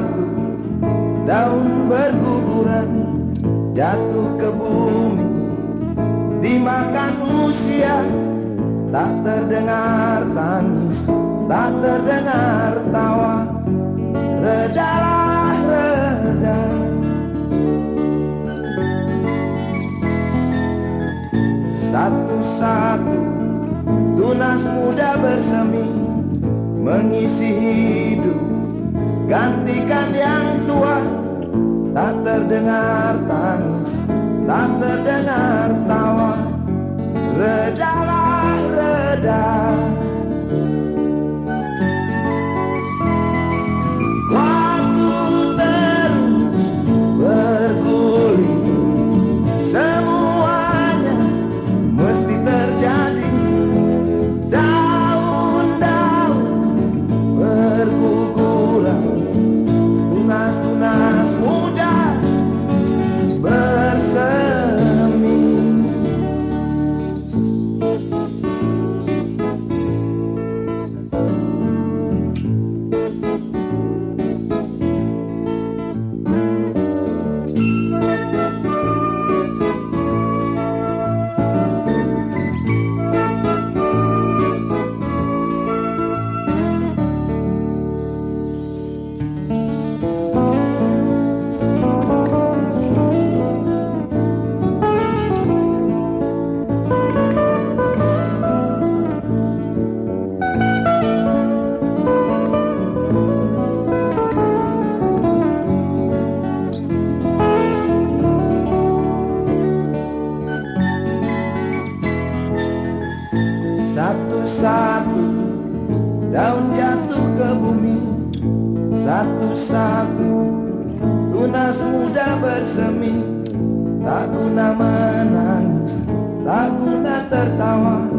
satu Daun berguguran Jatuh ke bumi. Dimakan usia Tak terdengar tangis Tak terdengar tawa. Redalah reda Satu-satu Tunas muda bersemi Mengisi hidup gantikan yang tua. Tak terdengar tangis tak terdengar tawa Satu-satu daun jatuh ke bumi. Satu-satu tunas muda bersemi. Tak guna menangis, tak guna tertawa